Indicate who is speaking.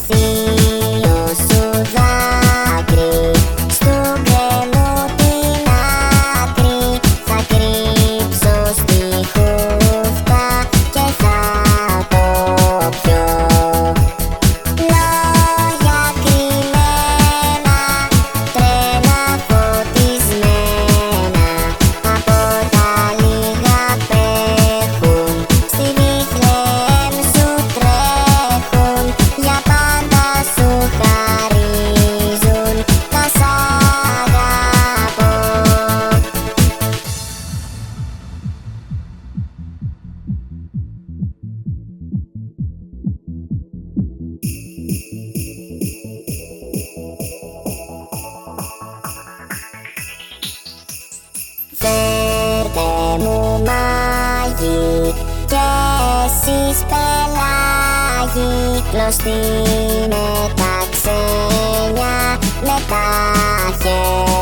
Speaker 1: see αυγή και εσείς πελάγοι Κλωστοί με τα ξένια, με τα χέρια.